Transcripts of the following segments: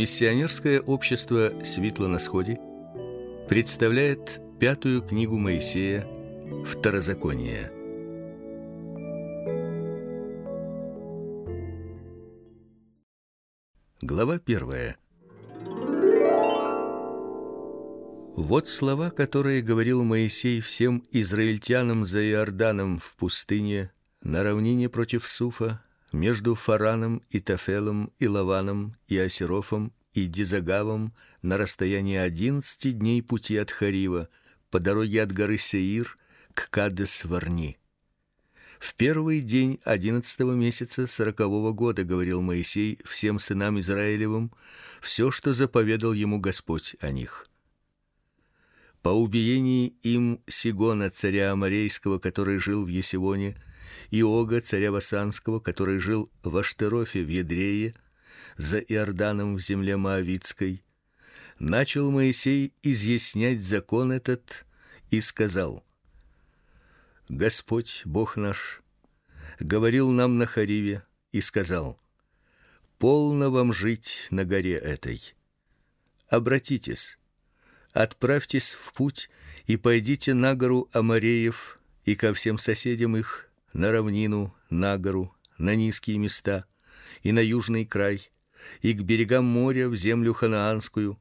Миссионерское общество Светло на сходе представляет пятую книгу Моисея Второзаконие. Глава первая. Вот слова, которые говорил Моисей всем израильтянам за Иорданом в пустыне, на равнине против Суфа, между Фараном и Тафелом и Лаваном и Асерофом и Дизагавом на расстоянии одиннадцати дней пути от Харива по дороге от горы Сеир к Кадес-Варни. В первый день одиннадцатого месяца сорокового года говорил Моисей всем сынам Израилевым все, что заповедал ему Господь о них. По убиении им Сигона царя аморейского, который жил в Есивоне, и Ога царя Васанского, который жил в Аштерофе в Едрее, за Иорданом в земле моавитской, начал Моисей изъяснять закон этот и сказал: Господь Бог наш говорил нам на Хариве и сказал: Полно вам жить на горе этой. Обратитесь, отправьтесь в путь и пойдите на гору Амореев и ко всем соседям их на равнину, на гору, на низкие места и на южный край, и к берегам моря в землю ханаанскую,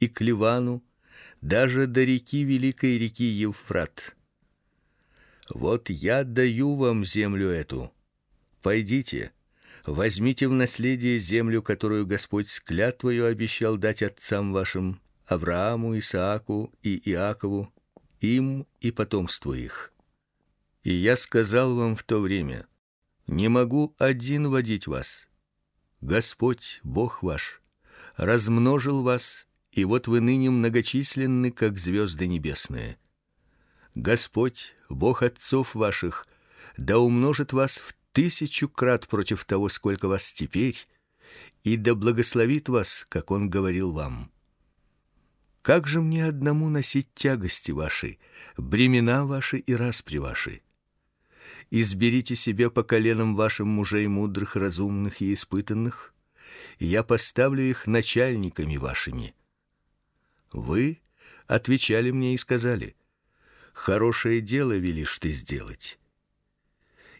и к Ливану, даже до реки великой реки Евфрат. Вот я даю вам землю эту. Пойдите, возьмите в наследие землю, которую Господь с клятвою обещал дать отцам вашим Аврааму, Исааку и Иакову, им и потомству их. И я сказал вам в то время: не могу один водить вас. Господь, Бог ваш, размножил вас, и вот вы ныне многочисленны, как звезды небесные. Господь, Бог отцов ваших, да умножит вас в тысячу крат против того, сколько вас теперь, и да благословит вас, как он говорил вам. Как же мне одному носить тягости ваши, бремена ваши и распри ваши? Изберите себе по коленам вашим мужей мудрых, разумных и испытанных, и я поставлю их начальниками вашими. Вы отвечали мне и сказали: хорошее дело велишь ты сделать.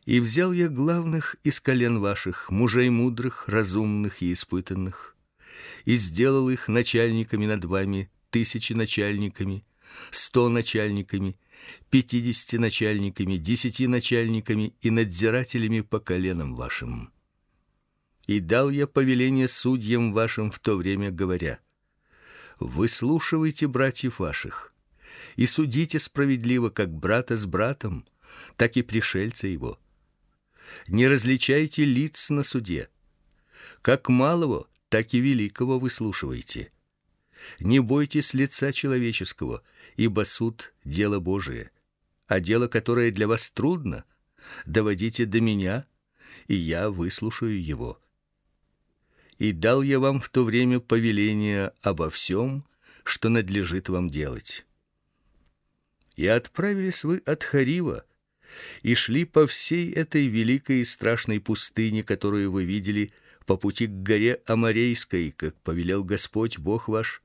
И взял я главных из колен ваших, мужей мудрых, разумных и испытанных, и сделал их начальниками над вами, тысячи начальниками, сто начальниками пятидесяти начальниками, десяти начальниками и надзирателями по коленам вашим. И дал я повеление судьям вашим в то время, говоря: выслушивайте братьев ваших и судите справедливо, как брата с братом, так и пришельца его. Не различайте лиц на суде. Как малого, так и великого выслушивайте. Не бойтесь лица человеческого, ибо суд дело Божие, а дело, которое для вас трудно, доводите до меня, и я выслушаю его. И дал я вам в то время повеление обо всем, что надлежит вам делать. И отправились вы от Харива и шли по всей этой великой и страшной пустыне, которую вы видели по пути к горе Аморейской, как повелел Господь Бог ваш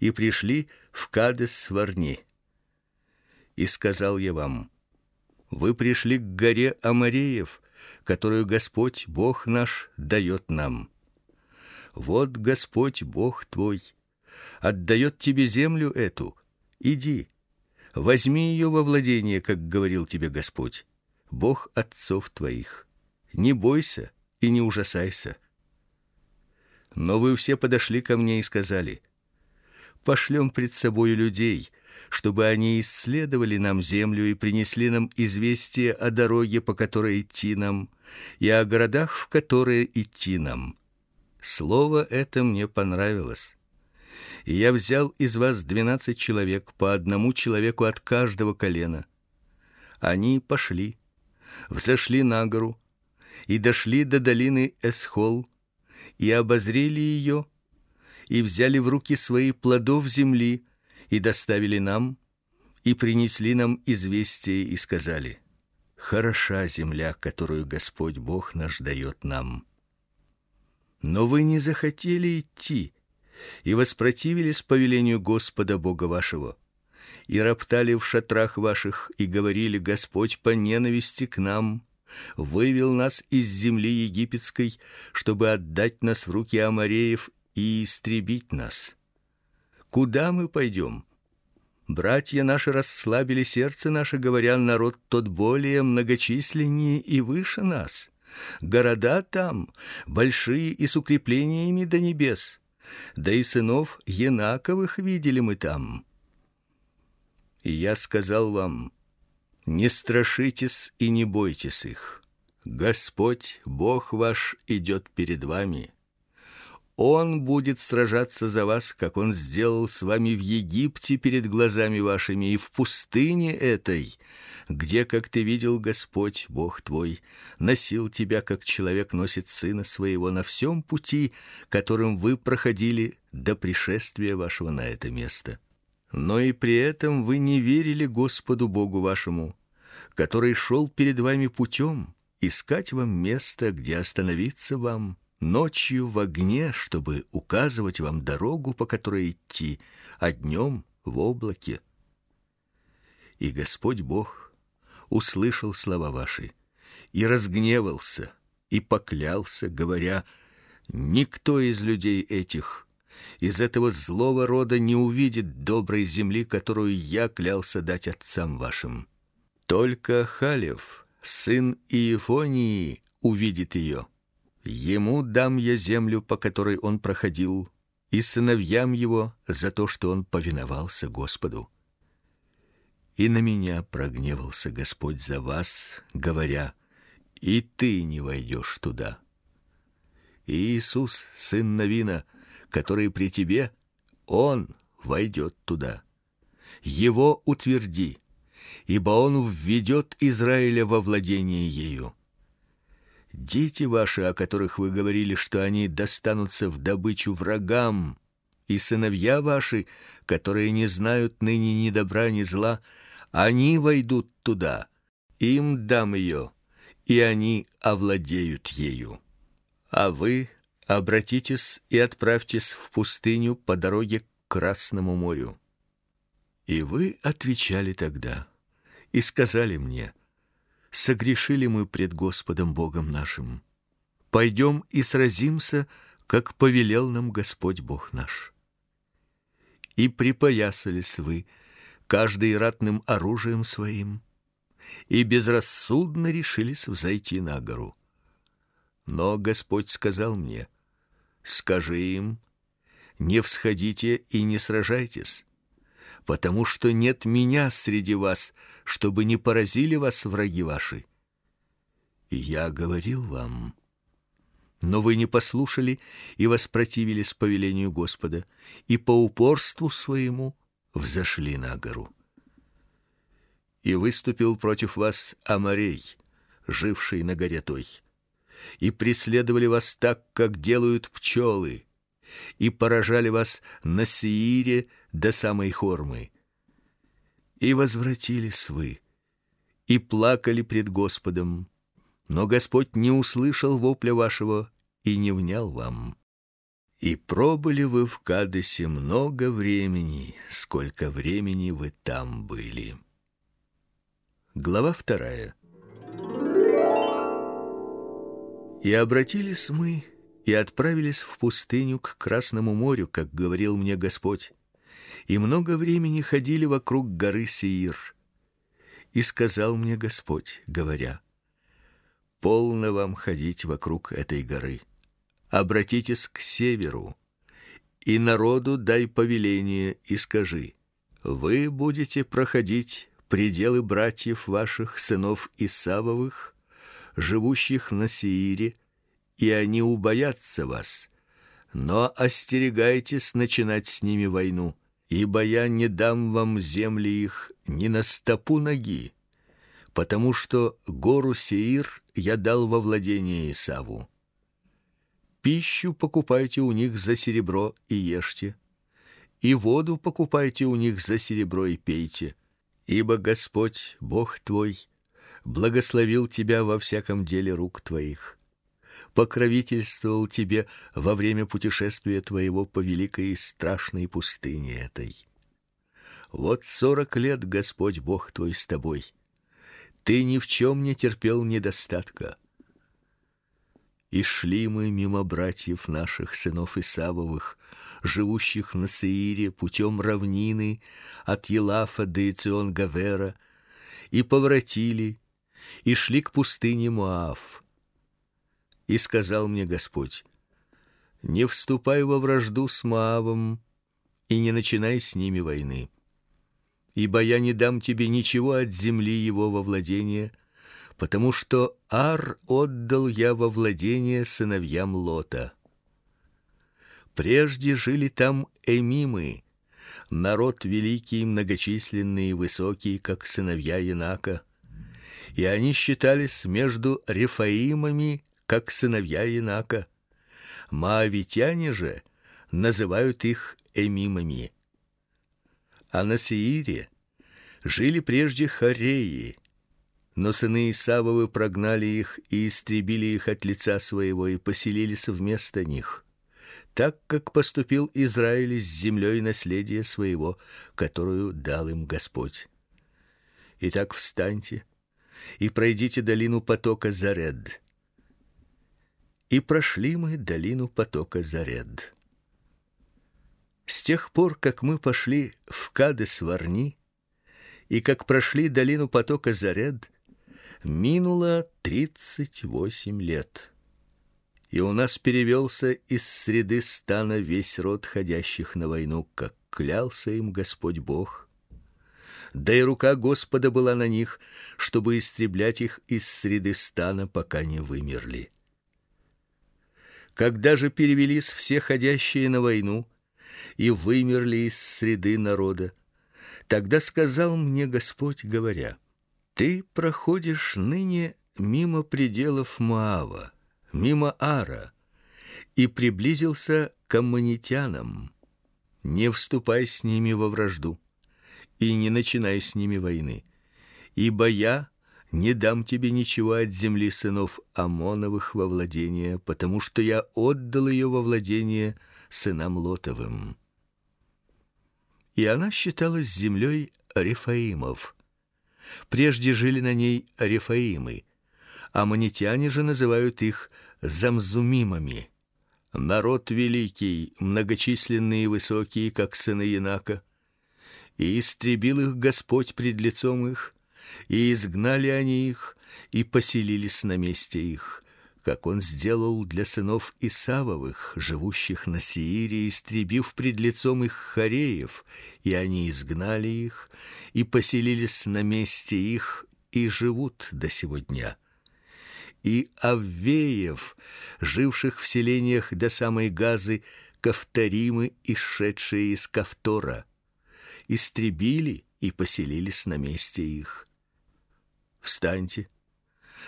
и пришли в Кадес-Варни. И сказал я вам: вы пришли к горе Амореев, которую Господь Бог наш дает нам. Вот Господь Бог твой отдает тебе землю эту. Иди, возьми ее во владение, как говорил тебе Господь, Бог отцов твоих. Не бойся и не ужасайся. Но вы все подошли ко мне и сказали: пошлем пред собой людей, чтобы они исследовали нам землю и принесли нам известие о дороге, по которой идти нам, и о городах, в которые идти нам. Слово это мне понравилось. И я взял из вас двенадцать человек, по одному человеку от каждого колена. Они пошли, взошли на гору и дошли до долины Эсхол и обозрели ее и взяли в руки свои плодов земли и доставили нам и принесли нам известие и сказали: хороша земля, которую Господь Бог наш дает нам. Но вы не захотели идти и воспротивились повелению Господа Бога вашего, и роптали в шатрах ваших и говорили: Господь по ненависти к нам вывел нас из земли египетской, чтобы отдать нас в руки амореев и истребить нас. Куда мы пойдем? Братья наши расслабили сердце наше, говоря: народ тот более многочисленнее и выше нас. Города там большие и с укреплениями до небес. Да и сынов Енаковых видели мы там. И я сказал вам: не страшитесь и не бойтесь их. Господь, Бог ваш, идет перед вами. Он будет сражаться за вас, как он сделал с вами в Египте перед глазами вашими и в пустыне этой, где, как ты видел, Господь Бог твой носил тебя, как человек носит сына своего на всем пути, которым вы проходили до пришествия вашего на это место. Но и при этом вы не верили Господу Богу вашему, который шел перед вами путем искать вам место, где остановиться вам ночью в огне, чтобы указывать вам дорогу, по которой идти, а днем в облаке. И Господь Бог услышал слова ваши и разгневался и поклялся, говоря: никто из людей этих из этого злого рода не увидит доброй земли, которую я клялся дать отцам вашим. Только Халев, сын Иефонии, увидит ее. Ему дам я землю, по которой он проходил, и сыновьям его за то, что он повиновался Господу. И на меня прогневался Господь за вас, говоря: и ты не войдешь туда. И Иисус, сын Навина, который при тебе, он войдет туда. Его утверди, ибо он введет Израиля во владение ею. Дети ваши, о которых вы говорили, что они достанутся в добычу врагам, и сыновья ваши, которые не знают ныне ни добра ни зла, они войдут туда. Им дам ее, и они овладеют ею. А вы обратитесь и отправьтесь в пустыню по дороге к Красному морю. И вы отвечали тогда и сказали мне: Согрешили мы пред Господом Богом нашим. Пойдем и сразимся, как повелел нам Господь Бог наш. И припоясались вы, каждый ратным оружием своим, и безрассудно решились взойти на гору. Но Господь сказал мне: Скажи им: не всходите и не сражайтесь, потому что нет меня среди вас, чтобы не поразили вас враги ваши. И я говорил вам, но вы не послушали и воспротивились повелению Господа, и по упорству своему взошли на гору. И выступил против вас Амарей, живший на горе той и преследовали вас так, как делают пчелы, и поражали вас на Сеире до самой Хормы. И возвратились вы, и плакали пред Господом, но Господь не услышал вопля вашего и не внял вам. И пробыли вы в Кадесе много времени, сколько времени вы там были. Глава вторая. И обратились мы и отправились в пустыню к Красному морю, как говорил мне Господь. И много времени ходили вокруг горы Сеир. И сказал мне Господь, говоря: Полно вам ходить вокруг этой горы. Обратитесь к северу, и народу дай повеление и скажи: вы будете проходить пределы братьев ваших сынов Исавовых живущих на Сеире, и они убоятся вас. Но остерегайтесь начинать с ними войну, ибо я не дам вам земли их ни на стопу ноги, потому что гору Сеир я дал во владение Исаву. Пищу покупайте у них за серебро и ешьте, и воду покупайте у них за серебро и пейте, ибо Господь Бог твой благословил тебя во всяком деле рук твоих. Покровительствовал тебе во время путешествия твоего по великой и страшной пустыне этой. Вот сорок лет Господь Бог твой с тобой. Ты ни в чем не терпел недостатка. И шли мы мимо братьев наших сынов Исавовых, живущих на Сеире путем равнины от Елафа до Ицион-Гавера, и поворотили и шли к пустыне Моав. И сказал мне Господь: Не вступай во вражду с Моавом и не начинай с ними войны. Ибо я не дам тебе ничего от земли его во владение, потому что Ар отдал я во владение сыновьям Лота. Прежде жили там эмимы, народ великий, многочисленный и высокий, как сыновья Инака, и они считались между рефаимами, как сыновья Инака. Маавитяне же называют их эмимами. А на Сеире жили прежде хореи, но сыны Исавовы прогнали их и истребили их от лица своего и поселились вместо них так как поступил Израиль с землей наследия своего, которую дал им Господь. Итак, встаньте и пройдите долину потока Заред. И прошли мы долину потока Заред. С тех пор, как мы пошли в Кадес-Варни и как прошли долину потока Заред, минуло тридцать восемь лет и у нас перевелся из среды стана весь род ходящих на войну, как клялся им Господь Бог. Да и рука Господа была на них, чтобы истреблять их из среды стана, пока не вымерли. Когда же перевелись все ходящие на войну и вымерли из среды народа, тогда сказал мне Господь, говоря: Ты проходишь ныне мимо пределов Моава мимо Ара и приблизился к аммонитянам. Не вступай с ними во вражду и не начинай с ними войны, ибо я не дам тебе ничего от земли сынов Амоновых во владение, потому что я отдал ее во владение сынам Лотовым. И она считалась землей Рефаимов. Прежде жили на ней Рефаимы, а манитяне же называют их замзумимами. Народ великий, многочисленный и высокий, как сыны Инака, и истребил их Господь пред лицом их, и изгнали они их, и поселились на месте их, как он сделал для сынов Исавовых, живущих на Сеире, истребив пред лицом их хореев, и они изгнали их, и поселились на месте их, и живут до сего дня и Аввеев, живших в селениях до самой Газы, Кавторимы, исшедшие из Кавтора, истребили и поселились на месте их. Встаньте,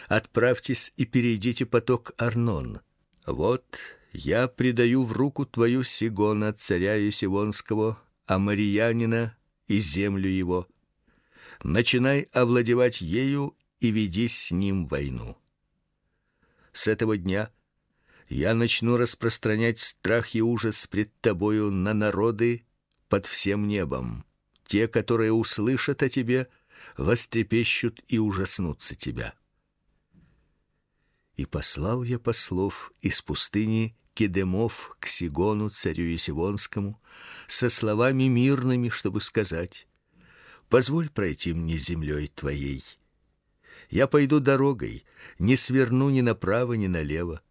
отправьтесь и перейдите поток Арнон. Вот я предаю в руку твою Сигона, царя Есивонского, Амариянина и землю его. Начинай овладевать ею и веди с ним войну. С этого дня я начну распространять страх и ужас пред тобою на народы под всем небом. Те, которые услышат о тебе, вострепещут и ужаснутся тебя. И послал я послов из пустыни Кедемов к Сигону царю Есивонскому со словами мирными, чтобы сказать: Позволь пройти мне землей твоей я пойду дорогой, не сверну ни направо, ни налево.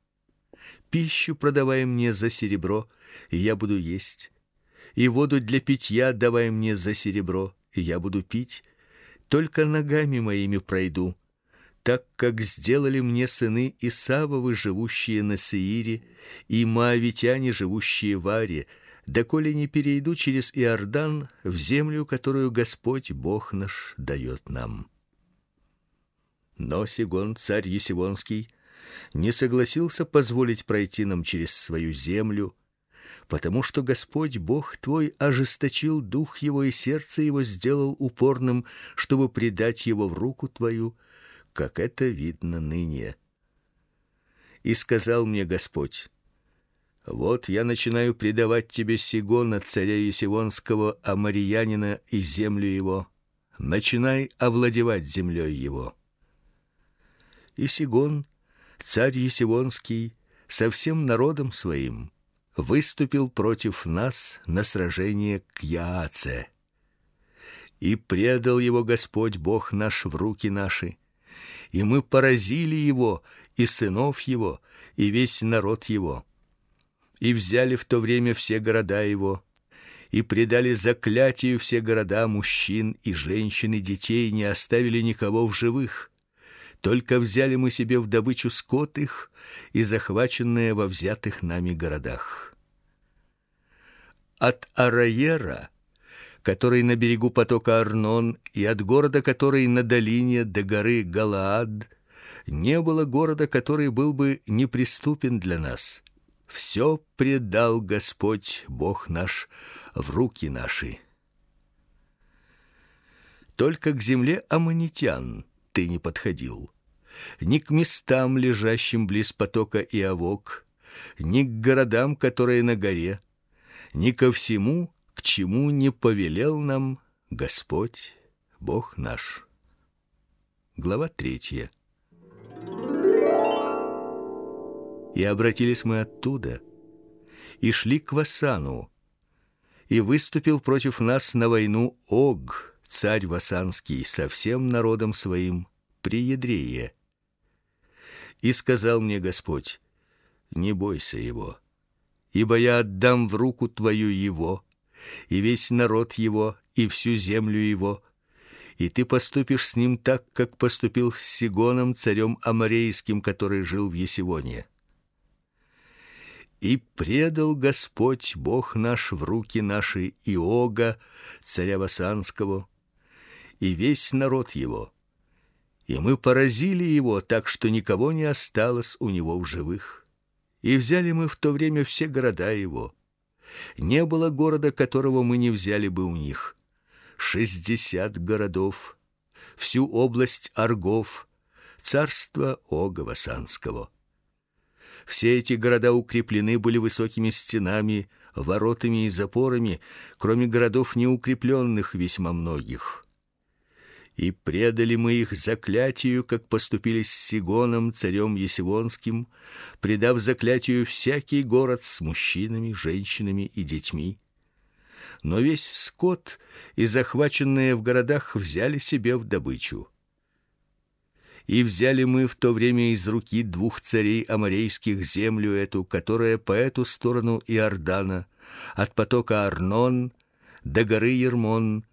Пищу продавай мне за серебро, и я буду есть. И воду для питья давай мне за серебро, и я буду пить. Только ногами моими пройду, так как сделали мне сыны Исавовы, живущие на Сеире, и маавитяне, живущие в Аре, доколе не перейду через Иордан в землю, которую Господь Бог наш дает нам. Но Сигон, царь Есивонский, не согласился позволить пройти нам через свою землю, потому что Господь Бог твой ожесточил дух его и сердце его сделал упорным, чтобы предать его в руку твою, как это видно ныне. И сказал мне Господь: вот я начинаю предавать тебе Сигона, царя Есивонского, амариянина и землю его. Начинай овладевать землей его. И Сигон, царь Есивонский, со всем народом своим выступил против нас на сражение к Яаце. И предал его Господь Бог наш в руки наши, и мы поразили его и сынов его, и весь народ его и взяли в то время все города его, и предали заклятию все города мужчин и женщин и детей, не оставили никого в живых. Только взяли мы себе в добычу скот их и захваченные во взятых нами городах. От Араера, который на берегу потока Арнон, и от города, который на долине до горы Галаад, не было города, который был бы неприступен для нас все предал Господь Бог наш в руки наши. Только к земле амонитян ты не подходил, ни к местам, лежащим близ потока Иавок, ни к городам, которые на горе, ни ко всему, к чему не повелел нам Господь Бог наш. Глава третья. И обратились мы оттуда и шли к Васану. И выступил против нас на войну Ог, царь васанский, со всем народом своим при Едрее. И сказал мне Господь: Не бойся его, ибо я отдам в руку твою его, и весь народ его, и всю землю его, и ты поступишь с ним так, как поступил с Сигоном, царем аморейским, который жил в Есивоне. И предал Господь Бог наш в руки наши Иога, царя Васанского, и весь народ его. И мы поразили его так, что никого не осталось у него в живых. И взяли мы в то время все города его. Не было города, которого мы не взяли бы у них. Шестьдесят городов, всю область Аргов, царство Ога Васанского. Все эти города укреплены были высокими стенами, воротами и запорами, кроме городов неукрепленных весьма многих. И предали мы их заклятию, как поступили с Сигоном, царем Есивонским, предав заклятию всякий город с мужчинами, женщинами и детьми. Но весь скот и захваченные в городах взяли себе в добычу. И взяли мы в то время из руки двух царей аморейских землю эту, которая по эту сторону Иордана, от потока Арнон до горы Ермон.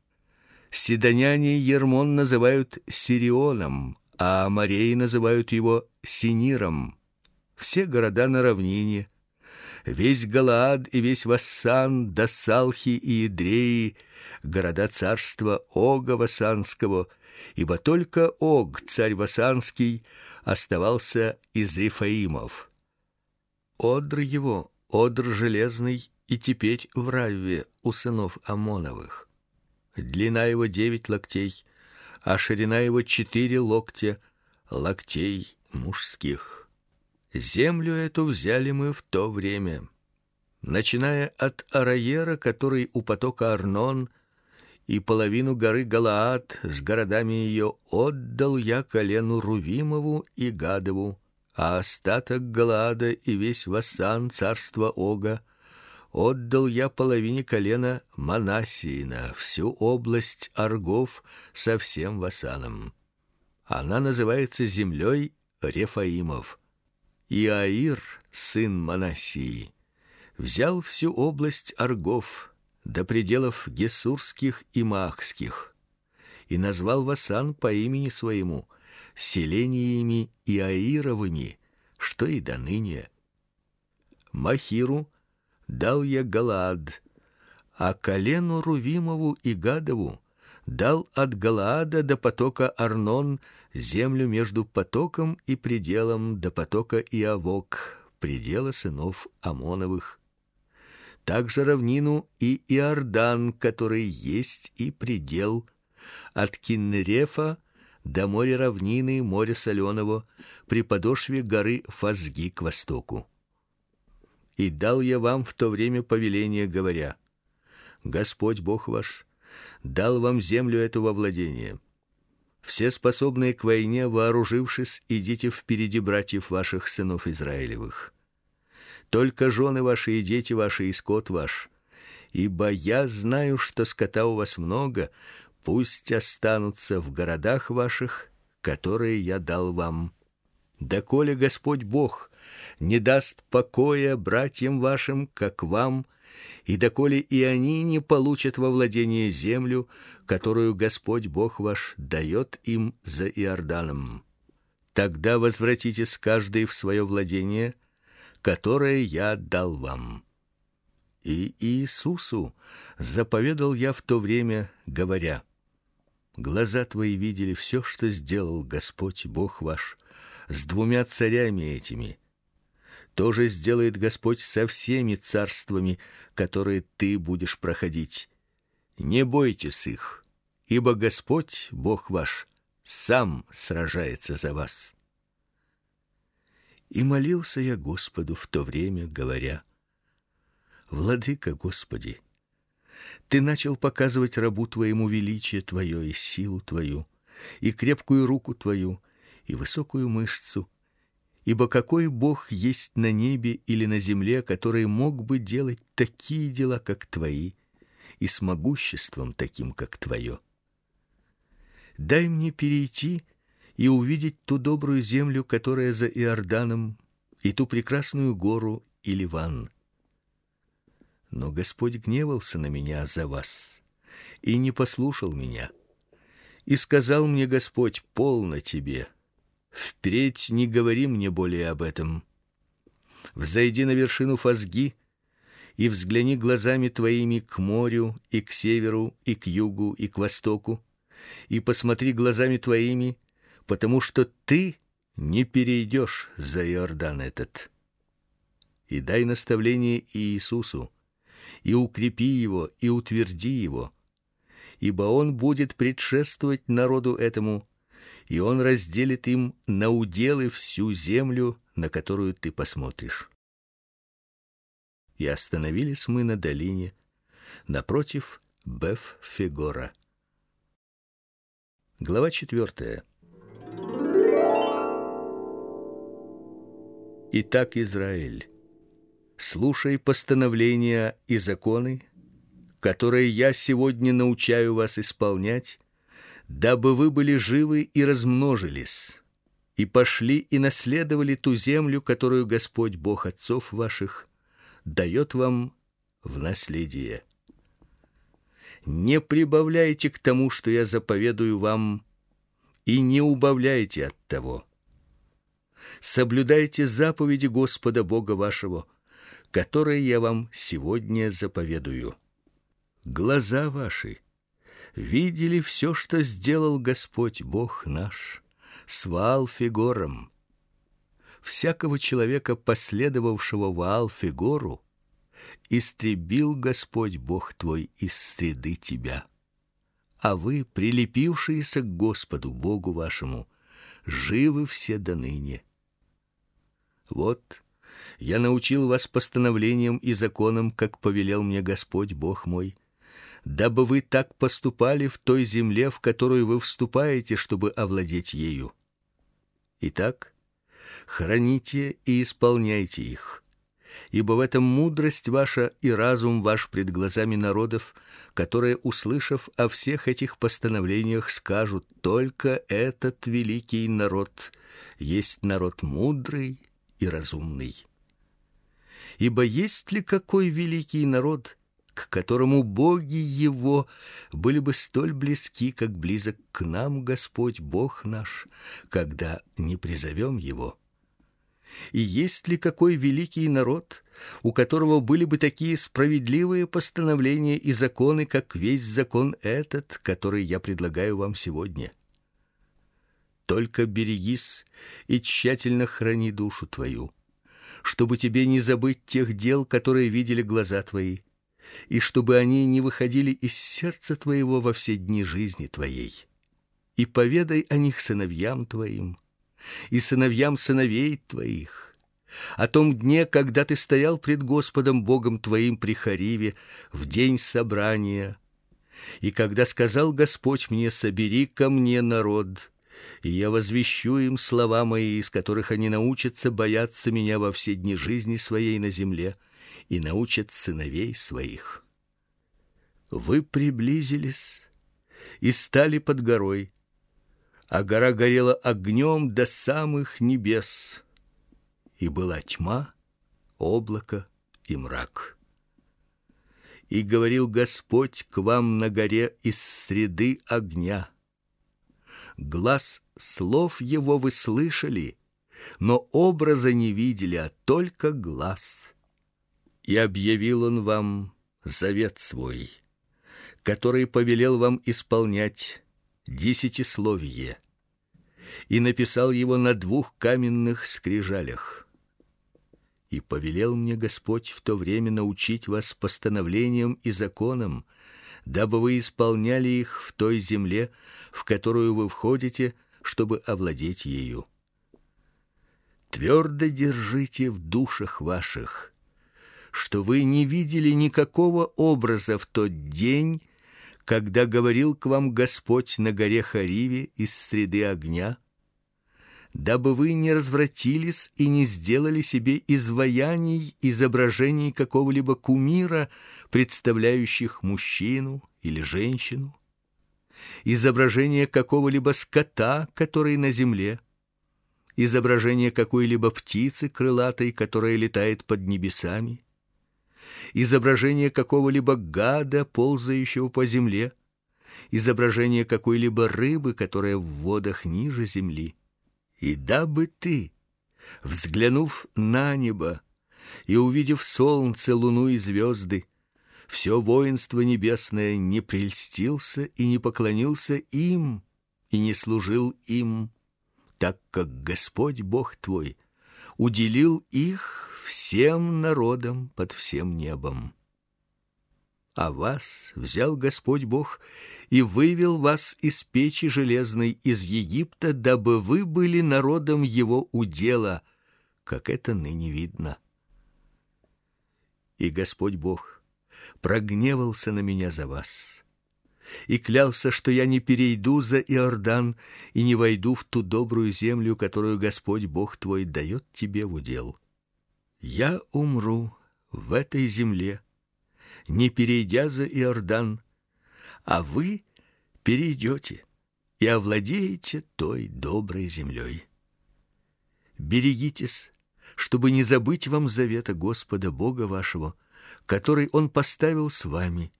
Сидоняне Ермон называют Сирионом, а амореи называют его Синиром. Все города на равнине, весь Галаад и весь Вассан, до Салхи и Идреи, города царства Ога Вассанского — ибо только Ог, царь Васанский, оставался из Рифаимов. Одр его, одр железный, и теперь в Равве у сынов Амоновых. Длина его девять локтей, а ширина его четыре локтя, локтей мужских. Землю эту взяли мы в то время, начиная от Араера, который у потока Арнон, и половину горы Галаад с городами ее отдал я колену Рувимову и Гадову, а остаток Галаада и весь Васан царства Ога отдал я половине колена Манасиина, всю область Аргов со всем Васаном. Она называется землей Рефаимов. И Аир, сын Манасии, взял всю область Аргов до пределов гесурских и махских, и назвал Васан по имени своему, селениями и аировыми, что и до ныне. Махиру дал я Галаад, а колену Рувимову и Гадову дал от Галаада до потока Арнон землю между потоком и пределом до потока Иавок, предела сынов Амоновых также равнину и Иордан, который есть и предел от Киннерефа до моря равнины, моря соленого, при подошве горы Фазги к востоку. И дал я вам в то время повеление, говоря: Господь Бог ваш дал вам землю эту во владение. Все способные к войне, вооружившись, идите впереди братьев ваших сынов Израилевых. Только жены ваши и дети ваши и скот ваш, ибо я знаю, что скота у вас много, пусть останутся в городах ваших, которые я дал вам. Доколе Господь Бог не даст покоя братьям вашим, как вам, и доколе и они не получат во владение землю, которую Господь Бог ваш дает им за Иорданом. Тогда возвратитесь каждый в свое владение, которое я дал вам. И Иисусу заповедал я в то время, говоря: Глаза твои видели все, что сделал Господь Бог ваш с двумя царями этими. То же сделает Господь со всеми царствами, которые ты будешь проходить. Не бойтесь их, ибо Господь Бог ваш сам сражается за вас. И молился я Господу в то время, говоря: Владыка Господи, ты начал показывать рабу твоему величие твое и силу твою, и крепкую руку твою, и высокую мышцу. Ибо какой Бог есть на небе или на земле, который мог бы делать такие дела, как твои, и с могуществом таким, как твое? Дай мне перейти и увидеть ту добрую землю, которая за Иорданом, и ту прекрасную гору и Ливан но Господь гневался на меня за вас и не послушал меня. И сказал мне Господь: "Полно тебе. Впредь не говори мне более об этом. Взойди на вершину Фазги и взгляни глазами твоими к морю и к северу и к югу и к востоку, и посмотри глазами твоими, потому что ты не перейдешь за Иордан этот. И дай наставление Иисусу, и укрепи его, и утверди его, ибо он будет предшествовать народу этому, и он разделит им на уделы всю землю, на которую ты посмотришь. И остановились мы на долине напротив Беф-Фегора. Глава четвертая. Итак, Израиль, слушай постановления и законы, которые я сегодня научаю вас исполнять, дабы вы были живы и размножились, и пошли и наследовали ту землю, которую Господь Бог отцов ваших дает вам в наследие. Не прибавляйте к тому, что я заповедую вам, и не убавляйте от того. Соблюдайте заповеди Господа Бога вашего, которые я вам сегодня заповедую. Глаза ваши видели все, что сделал Господь Бог наш с Ваалфигором. Всякого человека, последовавшего Ваалфигору, истребил Господь Бог твой из среды тебя. А вы, прилепившиеся к Господу Богу вашему, живы все до ныне. Вот я научил вас постановлениям и законам, как повелел мне Господь Бог мой, дабы вы так поступали в той земле, в которую вы вступаете, чтобы овладеть ею. Итак, храните и исполняйте их, ибо в этом мудрость ваша и разум ваш пред глазами народов, которые, услышав о всех этих постановлениях, скажут: только этот великий народ есть народ мудрый и разумный. Ибо есть ли какой великий народ, к которому боги его были бы столь близки, как близок к нам Господь Бог наш, когда не призовем его? И есть ли какой великий народ, у которого были бы такие справедливые постановления и законы, как весь закон этот, который я предлагаю вам сегодня? Только берегись и тщательно храни душу твою, чтобы тебе не забыть тех дел, которые видели глаза твои, и чтобы они не выходили из сердца твоего во все дни жизни твоей. и поведай о них сыновьям твоим и сыновьям сыновей твоих, о том дне, когда ты стоял пред Господом Богом твоим при Хариве в день собрания, и когда сказал Господь мне: собери ко мне народ, и я возвещу им слова мои, из которых они научатся бояться меня во все дни жизни своей на земле и научат сыновей своих. Вы приблизились и стали под горой, а гора горела огнем до самых небес, и была тьма, облако и мрак. И говорил Господь к вам на горе из среды огня. Глаз слов его вы слышали, но образа не видели, а только глаз. И объявил он вам завет свой, который повелел вам исполнять десятисловие, и написал его на двух каменных скрижалях. И повелел мне Господь в то время научить вас постановлениям и законам, дабы вы исполняли их в той земле, в которую вы входите, чтобы овладеть ею. Твердо держите в душах ваших, что вы не видели никакого образа в тот день, когда говорил к вам Господь на горе Хариве из среды огня, дабы вы не развратились и не сделали себе изваяний, изображений какого-либо кумира, представляющих мужчину или женщину, изображение какого-либо скота, который на земле, изображение какой-либо птицы крылатой, которая летает под небесами, изображение какого-либо гада, ползающего по земле, изображение какой-либо рыбы, которая в водах ниже земли. И дабы ты, взглянув на небо и увидев солнце, луну и звезды, все воинство небесное не прельстился и не поклонился им и не служил им, так как Господь Бог твой уделил их всем народам под всем небом. А вас взял Господь Бог и вывел вас из печи железной из Египта, дабы вы были народом его удела, как это ныне видно. И Господь Бог прогневался на меня за вас и клялся, что я не перейду за Иордан и не войду в ту добрую землю, которую Господь Бог твой дает тебе в удел. Я умру в этой земле, не перейдя за Иордан, а вы перейдете и овладеете той доброй землей. Берегитесь, чтобы не забыть вам завета Господа Бога вашего, который он поставил с вами,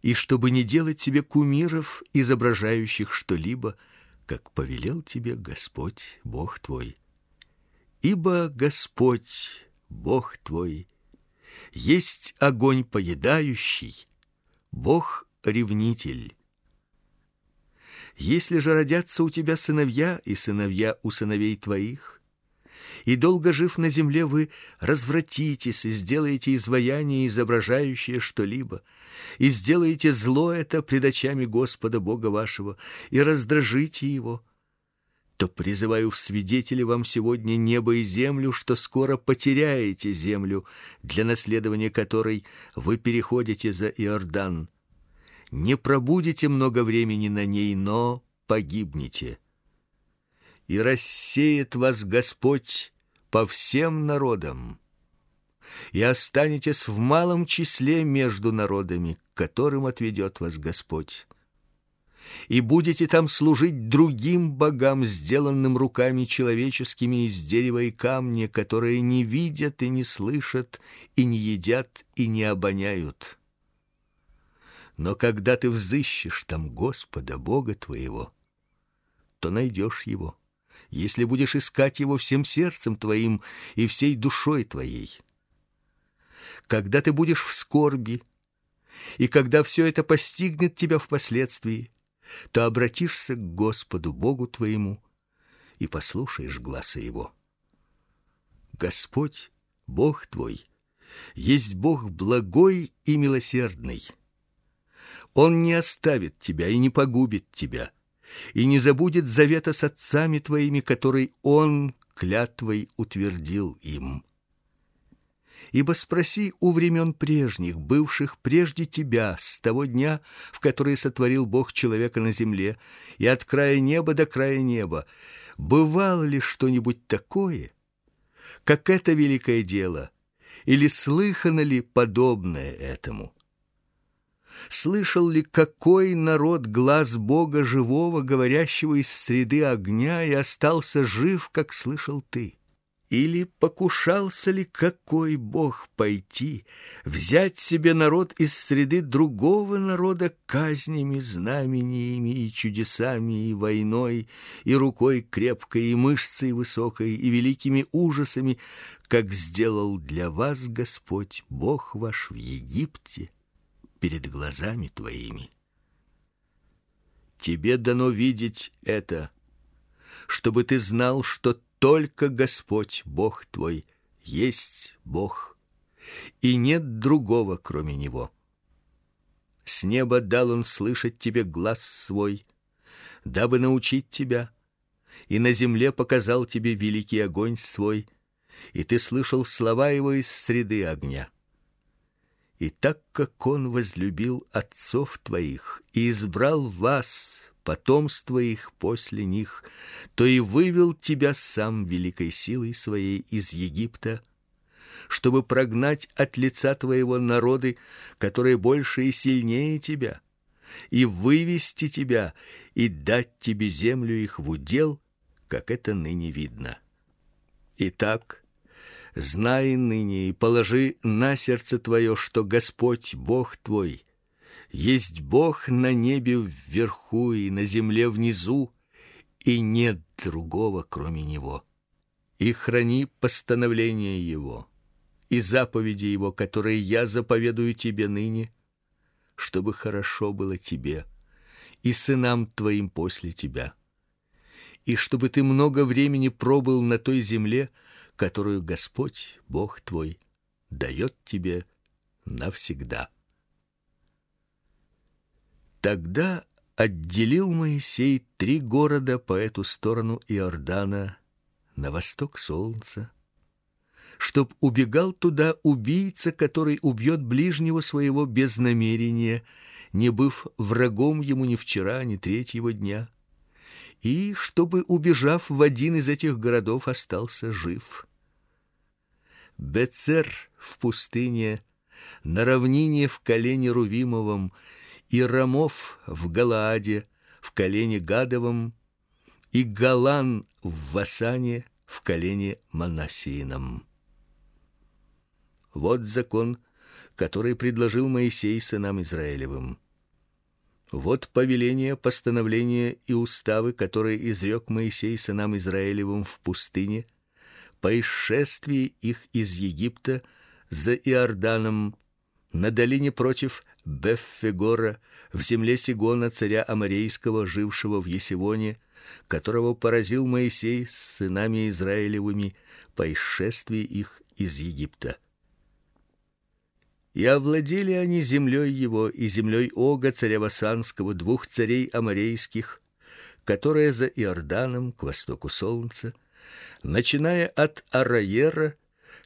и чтобы не делать себе кумиров, изображающих что-либо, как повелел тебе Господь Бог твой. Ибо Господь Бог твой, есть огонь поедающий, Бог ревнитель. Если же родятся у тебя сыновья и сыновья у сыновей твоих, и долго жив на земле вы развратитесь и сделаете изваяние, изображающее что-либо, и сделаете зло это пред очами Господа Бога вашего, и раздражите его, то призываю в свидетели вам сегодня небо и землю, что скоро потеряете землю, для наследования которой вы переходите за Иордан. Не пробудете много времени на ней, но погибнете. И рассеет вас Господь по всем народам. И останетесь в малом числе между народами, которым отведет вас Господь и будете там служить другим богам, сделанным руками человеческими из дерева и камня, которые не видят и не слышат, и не едят и не обоняют. Но когда ты взыщешь там Господа Бога твоего, то найдешь его, если будешь искать его всем сердцем твоим и всей душой твоей. Когда ты будешь в скорби, и когда все это постигнет тебя впоследствии, то обратишься к Господу Богу твоему и послушаешь гласа его. Господь, Бог твой, есть Бог благой и милосердный. Он не оставит тебя и не погубит тебя, и не забудет завета с отцами твоими, который он клятвой утвердил им. Ибо спроси у времен прежних, бывших прежде тебя, с того дня, в который сотворил Бог человека на земле, и от края неба до края неба, бывало ли что-нибудь такое, как это великое дело, или слыхано ли подобное этому? Слышал ли какой народ глаз Бога живого, говорящего из среды огня, и остался жив, как слышал ты? Или покушался ли какой Бог пойти, взять себе народ из среды другого народа казнями, знамениями и чудесами и войной, и рукой крепкой, и мышцей высокой, и великими ужасами, как сделал для вас Господь Бог ваш в Египте перед глазами твоими? Тебе дано видеть это, чтобы ты знал, что только Господь Бог твой есть Бог, и нет другого, кроме него. С неба дал он слышать тебе глаз свой, дабы научить тебя, и на земле показал тебе великий огонь свой, и ты слышал слова его из среды огня. И так как он возлюбил отцов твоих и избрал вас, потомство их после них, то и вывел тебя сам великой силой своей из Египта, чтобы прогнать от лица твоего народы, которые больше и сильнее тебя, и вывести тебя и дать тебе землю их в удел, как это ныне видно. Итак, знай ныне и положи на сердце твое, что Господь Бог твой есть Бог на небе вверху и на земле внизу, и нет другого, кроме него. И храни постановления его и заповеди его, которые я заповедую тебе ныне, чтобы хорошо было тебе и сынам твоим после тебя, и чтобы ты много времени пробыл на той земле, которую Господь Бог твой дает тебе навсегда. Тогда отделил Моисей три города по эту сторону Иордана на восток солнца, чтоб убегал туда убийца, который убьет ближнего своего без намерения, не быв врагом ему ни вчера, ни третьего дня, и чтобы убежав в один из этих городов остался жив. Бецер в пустыне, на равнине в колене Рувимовом и Рамов в Галааде, в колене Гадовом, и Галан в Васане, в колене Манасиином. Вот закон, который предложил Моисей сынам Израилевым. Вот повеления, постановления и уставы, которые изрек Моисей сынам Израилевым в пустыне по исшествии их из Египта за Иорданом на долине против Беффегора, в земле Сигона царя аморейского, жившего в Есивоне, которого поразил Моисей с сынами Израилевыми по исшествии их из Египта. И овладели они землей его и землей Ога царя Васанского, двух царей аморейских, которая за Иорданом к востоку солнца, начиная от Араера,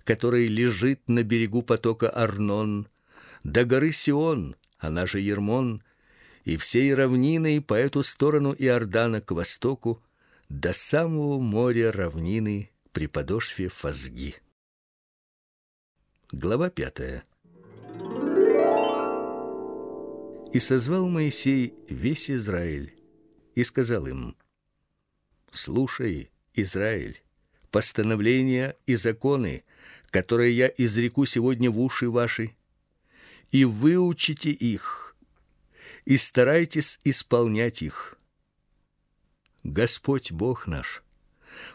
который лежит на берегу потока Арнон, до горы Сион, она же Ермон, и всей равнины по эту сторону Иордана к востоку, до самого моря равнины при подошве Фазги. Глава пятая. И созвал Моисей весь Израиль и сказал им: Слушай, Израиль, постановления и законы, которые я изреку сегодня в уши ваши, и выучите их, и старайтесь исполнять их. Господь Бог наш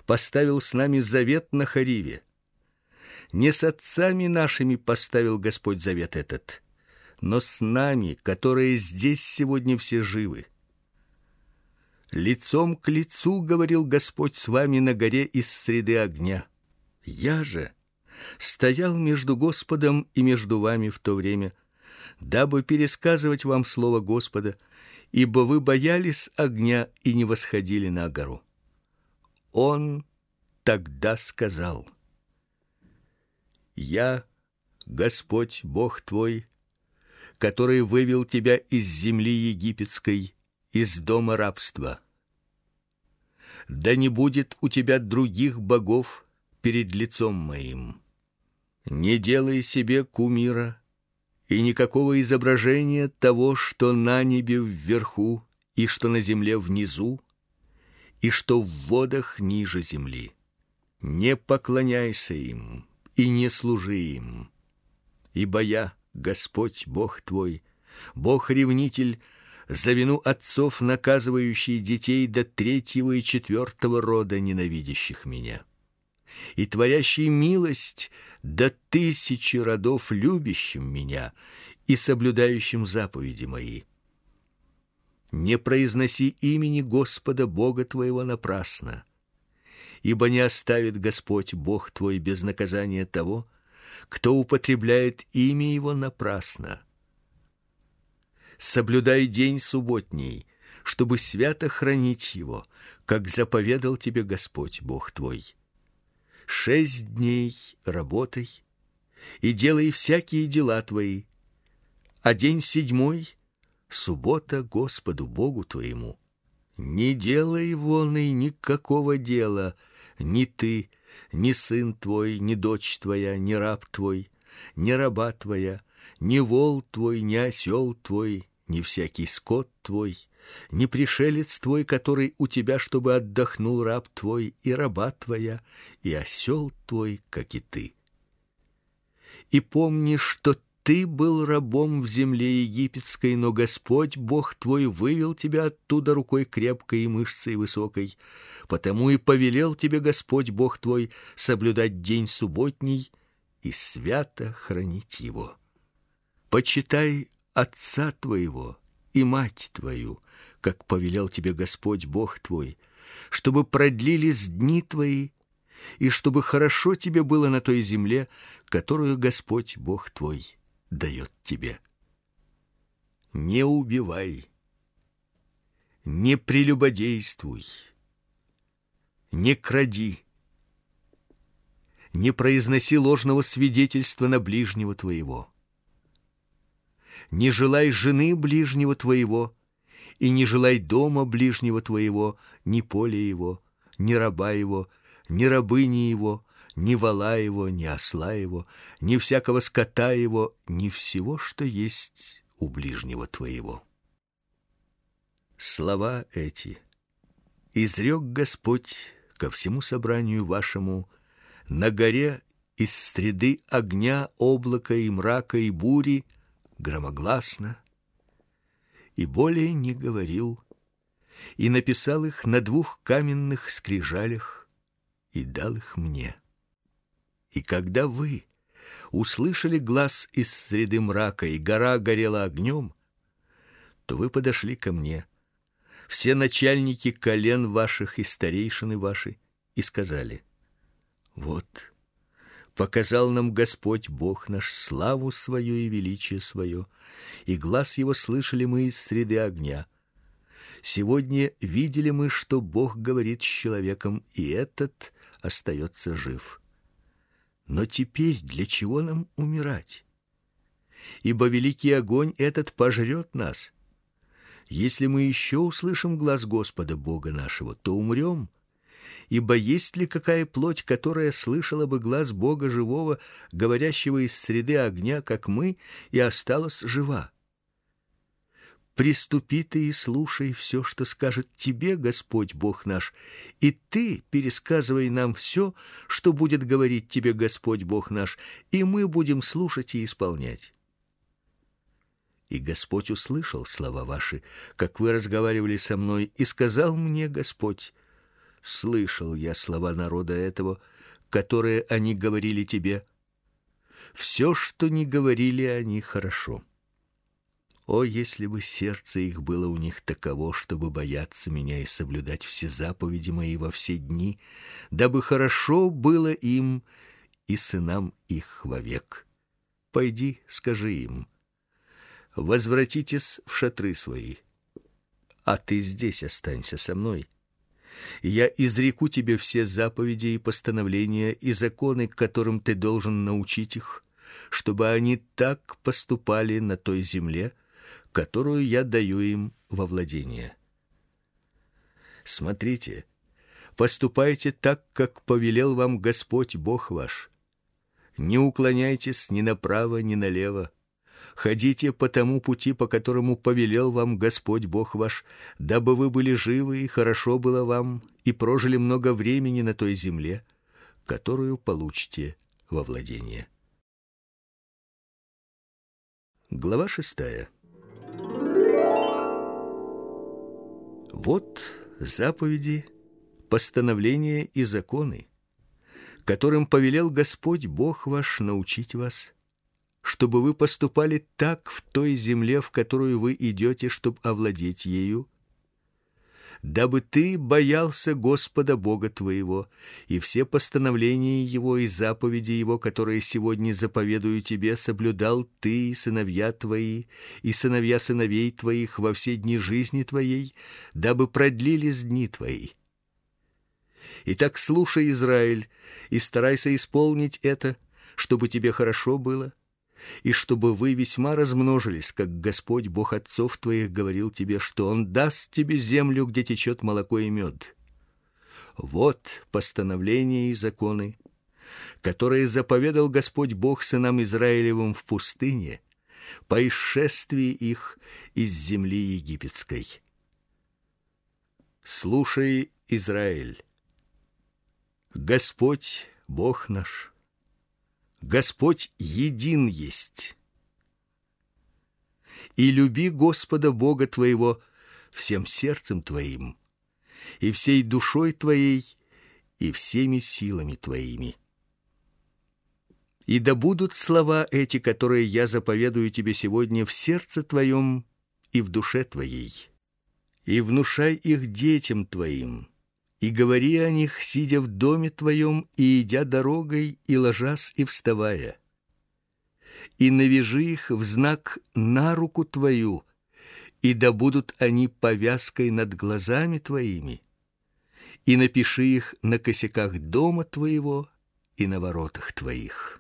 поставил с нами завет на Хариве. Не с отцами нашими поставил Господь завет этот, но с нами, которые здесь сегодня все живы. Лицом к лицу говорил Господь с вами на горе из среды огня. Я же стоял между Господом и между вами в то время, дабы пересказывать вам слово Господа ибо вы боялись огня и не восходили на гору. Он тогда сказал: Я Господь Бог твой, который вывел тебя из земли египетской, из дома рабства. Да не будет у тебя других богов перед лицом моим. Не делай себе кумира и никакого изображения того, что на небе вверху и что на земле внизу и что в водах ниже земли. Не поклоняйся им и не служи им. Ибо я, Господь Бог твой, Бог ревнитель, за вину отцов наказывающий детей до третьего и четвертого рода ненавидящих меня, и творящий милость до тысячи родов любящим меня и соблюдающим заповеди мои. Не произноси имени Господа Бога твоего напрасно, ибо не оставит Господь Бог твой без наказания того, кто употребляет имя его напрасно. Соблюдай день субботний, чтобы свято хранить его, как заповедал тебе Господь Бог твой. Шесть дней работай и делай всякие дела твои, а день седьмой суббота Господу Богу твоему. Не делай вон и никакого дела, ни ты, ни сын твой, ни дочь твоя, ни раб твой, ни раба твоя, ни вол твой, ни осел твой, ни всякий скот твой, ни пришелец твой, который у тебя, чтобы отдохнул раб твой и раба твоя, и осел твой, как и ты. И помни, что ты был рабом в земле египетской, но Господь Бог твой вывел тебя оттуда рукой крепкой и мышцей высокой. Потому и повелел тебе Господь Бог твой соблюдать день субботний и свято хранить его. Почитай отца твоего и мать твою, как повелел тебе Господь Бог твой, чтобы продлились дни твои и чтобы хорошо тебе было на той земле, которую Господь Бог твой дает тебе. Не убивай, не прелюбодействуй, не кради, не произноси ложного свидетельства на ближнего твоего. Не желай жены ближнего твоего, и не желай дома ближнего твоего, ни поля его, ни раба его, ни рабыни его, ни вола его, ни осла его, ни всякого скота его, ни всего, что есть у ближнего твоего. Слова эти изрек Господь ко всему собранию вашему на горе из среды огня, облака и мрака и бури громогласно, и более не говорил, и написал их на двух каменных скрижалях и дал их мне. И когда вы услышали глаз из среды мрака, и гора горела огнем, то вы подошли ко мне, все начальники колен ваших и старейшины ваши, и сказали: Вот показал нам Господь Бог наш славу свою и величие свое, и глаз его слышали мы из среды огня. Сегодня видели мы, что Бог говорит с человеком, и этот остается жив. Но теперь для чего нам умирать? Ибо великий огонь этот пожрет нас. Если мы еще услышим глаз Господа Бога нашего, то умрем. Ибо есть ли какая плоть, которая слышала бы глаз Бога живого, говорящего из среды огня, как мы, и осталась жива? Приступи ты и слушай все, что скажет тебе Господь Бог наш, и ты пересказывай нам все, что будет говорить тебе Господь Бог наш, и мы будем слушать и исполнять. И Господь услышал слова ваши, как вы разговаривали со мной, и сказал мне Господь: слышал я слова народа этого, которые они говорили тебе. Все, что не говорили они, хорошо. О, если бы сердце их было у них таково, чтобы бояться меня и соблюдать все заповеди мои во все дни, дабы хорошо было им и сынам их вовек. Пойди, скажи им: возвратитесь в шатры свои, а ты здесь останься со мной. Я изреку тебе все заповеди и постановления и законы, которым ты должен научить их, чтобы они так поступали на той земле, которую я даю им во владение. Смотрите, поступайте так, как повелел вам Господь Бог ваш. Не уклоняйтесь ни направо, ни налево. Ходите по тому пути, по которому повелел вам Господь Бог ваш, дабы вы были живы и хорошо было вам и прожили много времени на той земле, которую получите во владение. Глава шестая. Вот заповеди, постановления и законы, которым повелел Господь Бог ваш научить вас, чтобы вы поступали так в той земле, в которую вы идете, чтобы овладеть ею, дабы ты боялся Господа Бога твоего и все постановления его и заповеди его, которые сегодня заповедую тебе, соблюдал ты и сыновья твои и сыновья сыновей твоих во все дни жизни твоей, дабы продлились дни твои. Итак, слушай, Израиль, и старайся исполнить это, чтобы тебе хорошо было, и чтобы вы весьма размножились, как Господь Бог отцов твоих говорил тебе, что он даст тебе землю, где течет молоко и мед. Вот постановления и законы, которые заповедал Господь Бог сынам Израилевым в пустыне по исшествии их из земли египетской. Слушай, Израиль, Господь Бог наш Господь един есть. И люби Господа Бога твоего всем сердцем твоим, и всей душой твоей, и всеми силами твоими. И да будут слова эти, которые я заповедую тебе сегодня в сердце твоем и в душе твоей. И внушай их детям твоим, и говори о них, сидя в доме твоем и идя дорогой, и ложась и вставая. И навяжи их в знак на руку твою, и да будут они повязкой над глазами твоими. И напиши их на косяках дома твоего и на воротах твоих.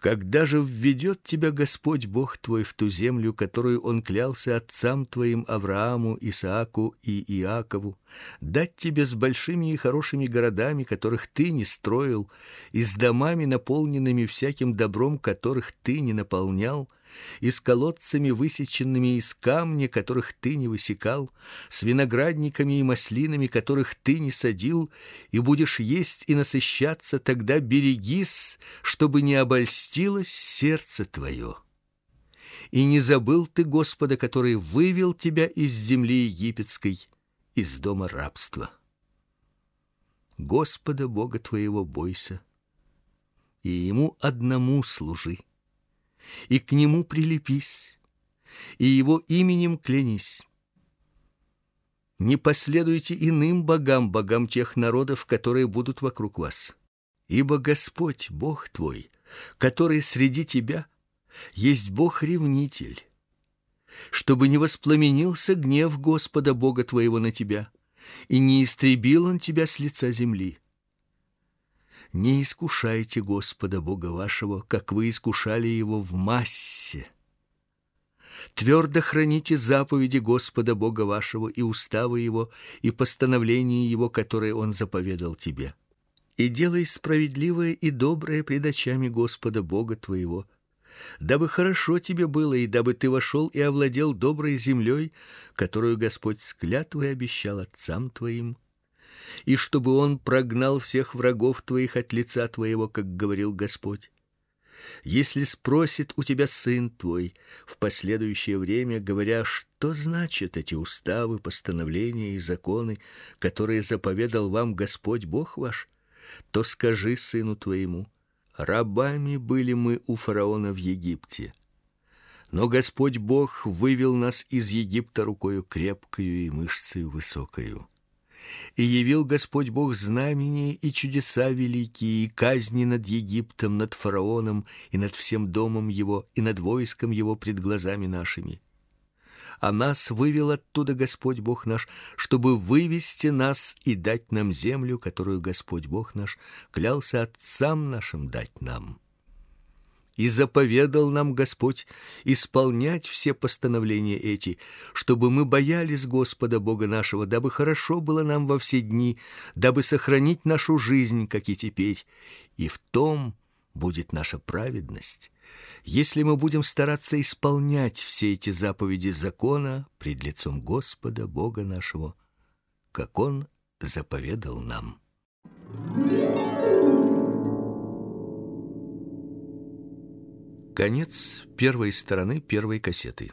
Когда же введет тебя Господь Бог твой в ту землю, которую он клялся отцам твоим Аврааму, Исааку и Иакову, дать тебе с большими и хорошими городами, которых ты не строил, и с домами наполненными всяким добром, которых ты не наполнял, и с колодцами высеченными из камня, которых ты не высекал, с виноградниками и маслинами, которых ты не садил, и будешь есть и насыщаться, тогда берегись, чтобы не обольстилось сердце твое. И не забыл ты Господа, который вывел тебя из земли египетской, из дома рабства. Господа Бога твоего бойся, и ему одному служи и к нему прилепись, и его именем клянись. Не последуйте иным богам, богам тех народов, которые будут вокруг вас. Ибо Господь, Бог твой, который среди тебя, есть Бог-ревнитель, чтобы не воспламенился гнев Господа Бога твоего на тебя, и не истребил он тебя с лица земли не искушайте Господа Бога вашего, как вы искушали его в массе. Твердо храните заповеди Господа Бога вашего и уставы его и постановления его, которые он заповедал тебе. И делай справедливое и доброе пред очами Господа Бога твоего, дабы хорошо тебе было и дабы ты вошел и овладел доброй землей, которую Господь с клятвой обещал отцам твоим и чтобы он прогнал всех врагов твоих от лица твоего, как говорил Господь. Если спросит у тебя сын твой в последующее время, говоря, что значат эти уставы, постановления и законы, которые заповедал вам Господь Бог ваш, то скажи сыну твоему: рабами были мы у фараона в Египте. Но Господь Бог вывел нас из Египта рукою крепкою и мышцей высокою. И явил Господь Бог знамения и чудеса великие, и казни над Египтом, над фараоном и над всем домом его и над войском его пред глазами нашими. а нас вывел оттуда Господь Бог наш, чтобы вывести нас и дать нам землю, которую Господь Бог наш клялся отцам нашим дать нам. И заповедал нам Господь исполнять все постановления эти, чтобы мы боялись Господа Бога нашего, дабы хорошо было нам во все дни, дабы сохранить нашу жизнь, как и теперь, и в том будет наша праведность если мы будем стараться исполнять все эти заповеди закона пред лицом Господа Бога нашего, как он заповедал нам. Конец первой стороны первой кассеты.